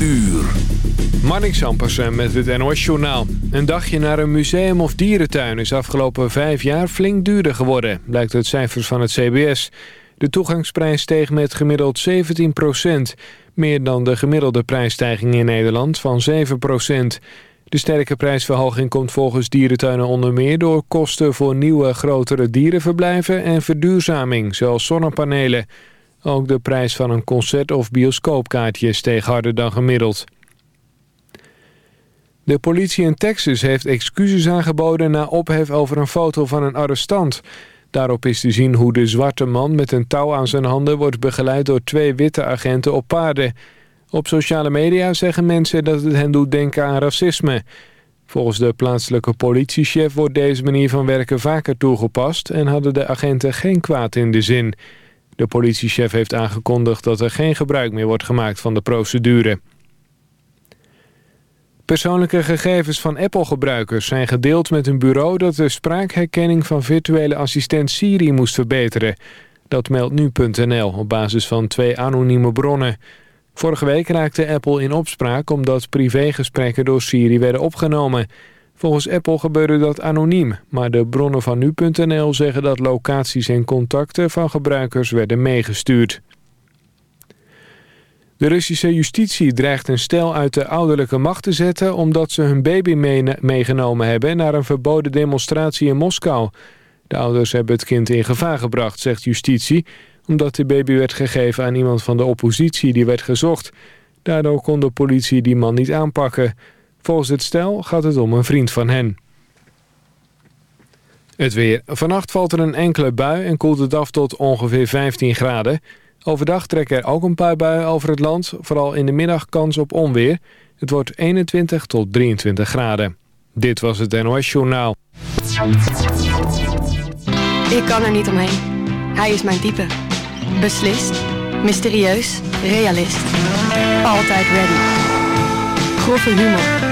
Uur. Marnix met het NOS-journaal. Een dagje naar een museum of dierentuin is afgelopen vijf jaar flink duurder geworden, blijkt uit cijfers van het CBS. De toegangsprijs steeg met gemiddeld 17% meer dan de gemiddelde prijsstijging in Nederland van 7% De sterke prijsverhoging komt volgens dierentuinen onder meer door kosten voor nieuwe grotere dierenverblijven en verduurzaming, zoals zonnepanelen. Ook de prijs van een concert- of bioscoopkaartje steeg harder dan gemiddeld. De politie in Texas heeft excuses aangeboden na ophef over een foto van een arrestant. Daarop is te zien hoe de zwarte man met een touw aan zijn handen wordt begeleid door twee witte agenten op paarden. Op sociale media zeggen mensen dat het hen doet denken aan racisme. Volgens de plaatselijke politiechef wordt deze manier van werken vaker toegepast en hadden de agenten geen kwaad in de zin. De politiechef heeft aangekondigd dat er geen gebruik meer wordt gemaakt van de procedure. Persoonlijke gegevens van Apple-gebruikers zijn gedeeld met een bureau... dat de spraakherkenning van virtuele assistent Siri moest verbeteren. Dat meldt nu.nl op basis van twee anonieme bronnen. Vorige week raakte Apple in opspraak omdat privégesprekken door Siri werden opgenomen. Volgens Apple gebeurde dat anoniem, maar de bronnen van nu.nl zeggen dat locaties en contacten van gebruikers werden meegestuurd. De Russische justitie dreigt een stel uit de ouderlijke macht te zetten... omdat ze hun baby meegenomen hebben naar een verboden demonstratie in Moskou. De ouders hebben het kind in gevaar gebracht, zegt justitie... omdat de baby werd gegeven aan iemand van de oppositie die werd gezocht. Daardoor kon de politie die man niet aanpakken. Volgens het stel gaat het om een vriend van hen. Het weer. Vannacht valt er een enkele bui en koelt het af tot ongeveer 15 graden... Overdag trekken er ook een paar buien over het land. Vooral in de middag kans op onweer. Het wordt 21 tot 23 graden. Dit was het NOS Journaal. Ik kan er niet omheen. Hij is mijn type. Beslist, mysterieus, realist. Altijd ready. Grove humor.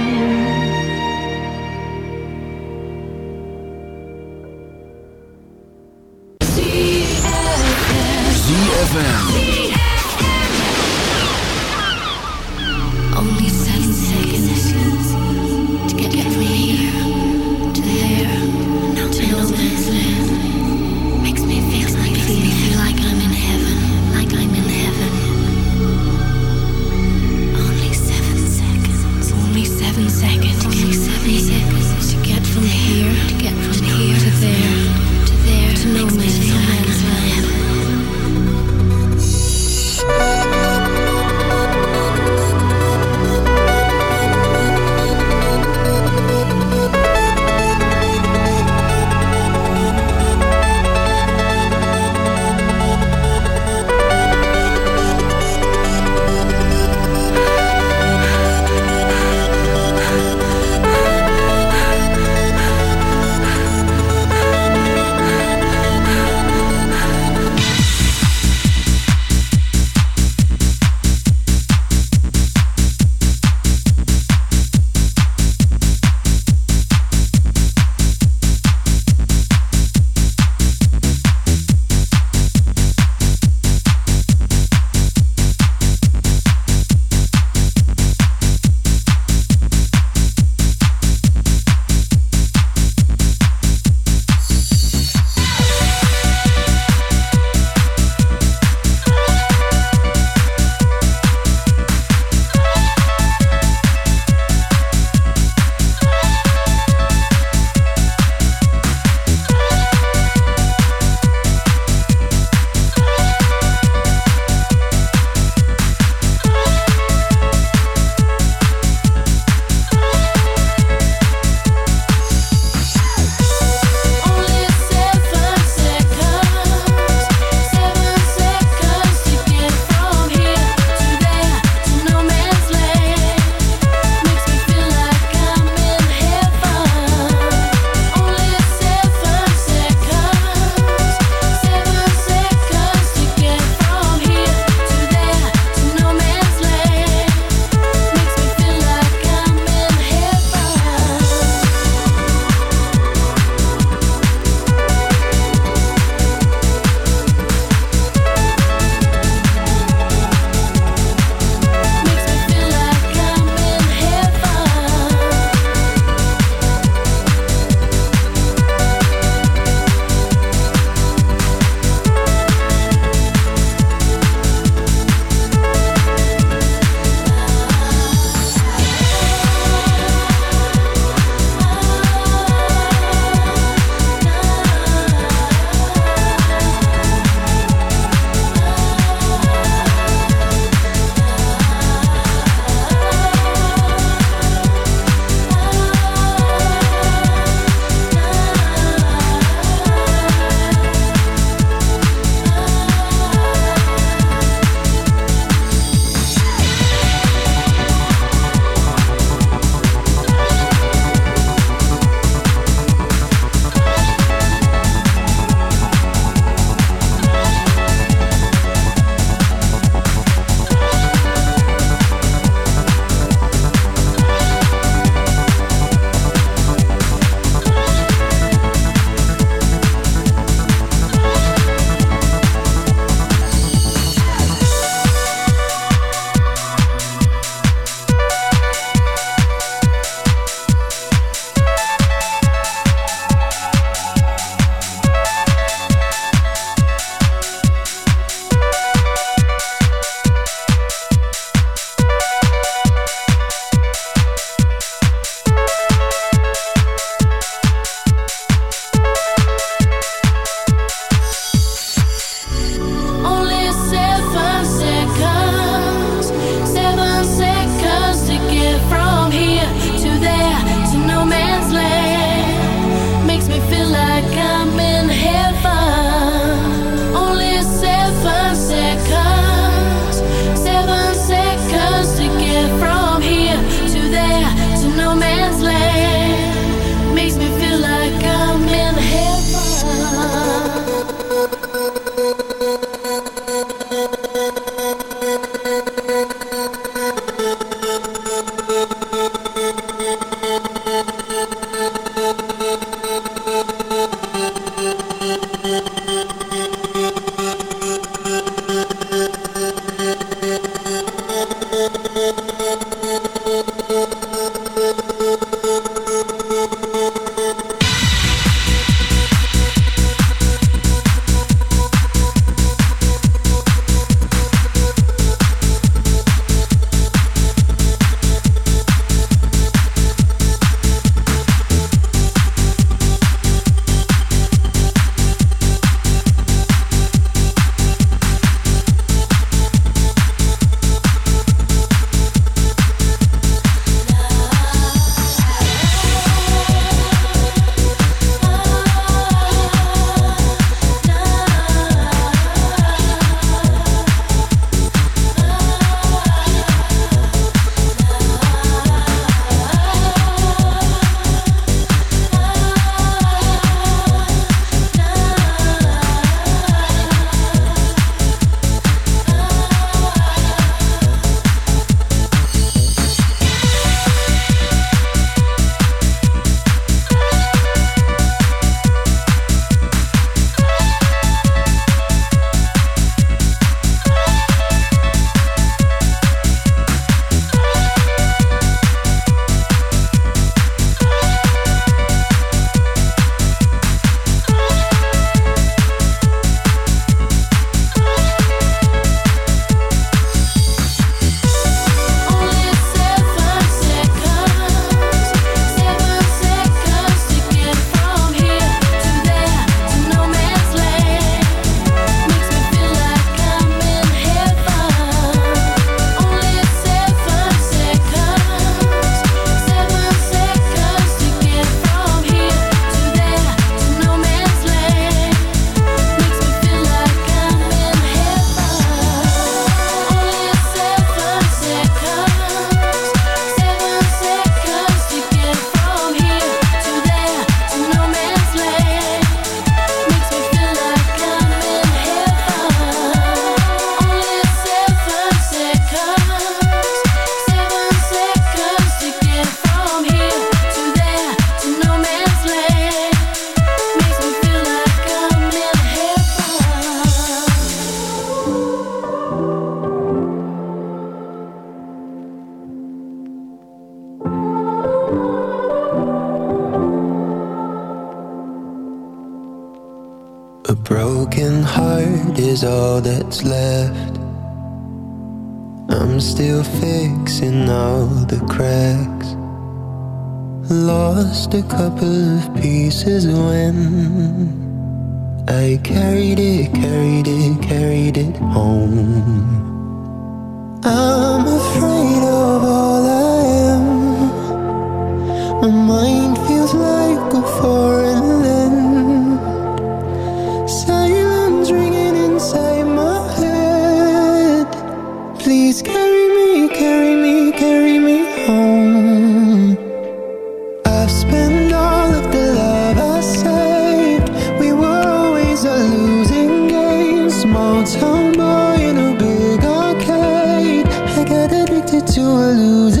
old town bar in a big arcade. I got addicted to a loser.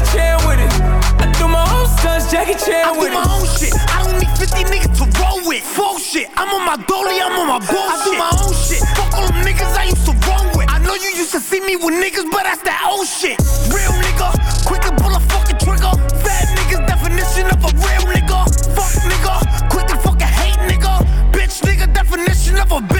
Jackie Chan with it. I do my own stunts, Jackie Chan with it. I do my own shit. I don't need 50 niggas to roll with. Full shit. I'm on my dolly, I'm on my bullshit. I do my own shit. Fuck all them niggas I used to roll with. I know you used to see me with niggas, but that's that old shit. Real nigga, quick to pull a fucking trigger. Fat niggas, definition of a real nigga. Fuck nigga, quick to fucking hate nigga. Bitch nigga, definition of a bitch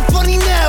funny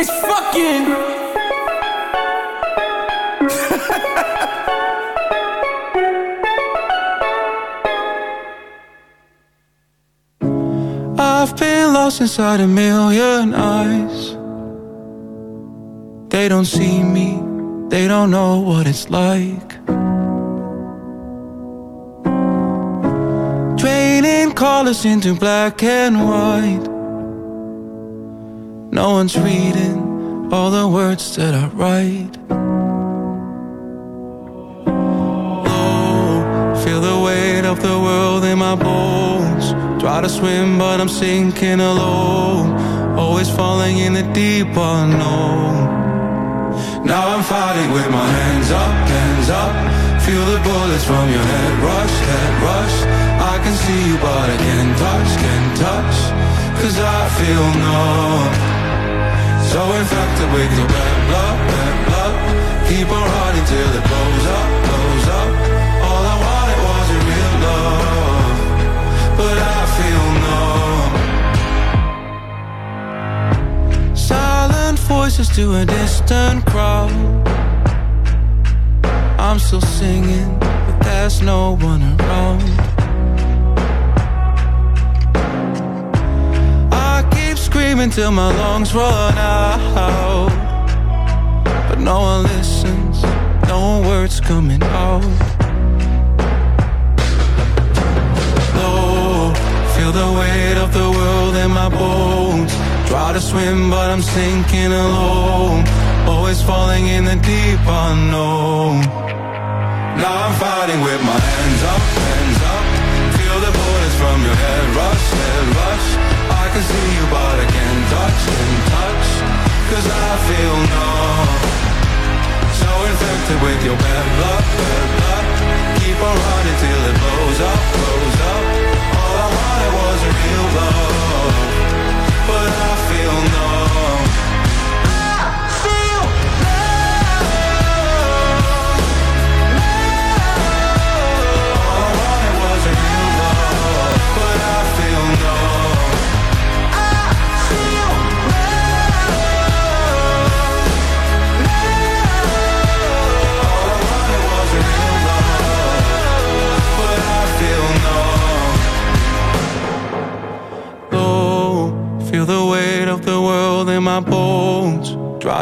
It's fucking. I've been lost inside a million eyes. They don't see me, they don't know what it's like. Draining colors into black and white. No one's reading all the words that I write. Oh, feel the weight of the world in my bones. Try to swim, but I'm sinking alone. Always falling in the deep unknown. Now I'm fighting with my hands up, hands up. Feel the bullets from your head rush, head rush. I can see you, but I can't touch, can't touch. Cause I feel numb. So infected with your bad blood, bad blood. Keep on running till it blows up, blows up. All I wanted was your real love. But I feel numb. Silent voices to a distant crowd. I'm still singing, but there's no one around. screaming till my lungs run out. But no one listens, no words coming out. Low, feel the weight of the world in my bones. Try to swim, but I'm sinking alone. Always falling in the deep unknown. Now I'm fighting with my hands up, hands up. Feel the bullets from your head rush, head rush I can see you, but I can't talk.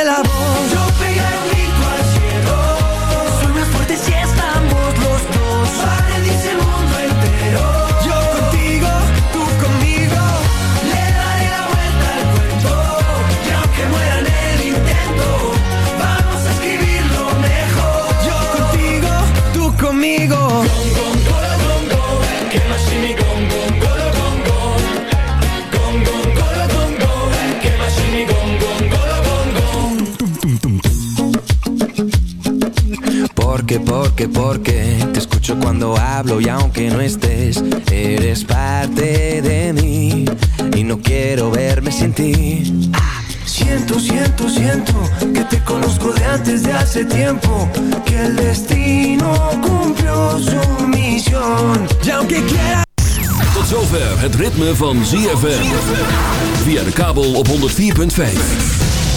el amor. Porque, porque te escucho cuando hablo y aunque no estés, eres parte de mí y no quiero verme sin ti. Siento, siento, siento que te conozco de antes de hace tiempo, que el destino cumplió su misión. Y aunque quiera Tot zover het ritme van ZFM. Via de kabel op 104.5.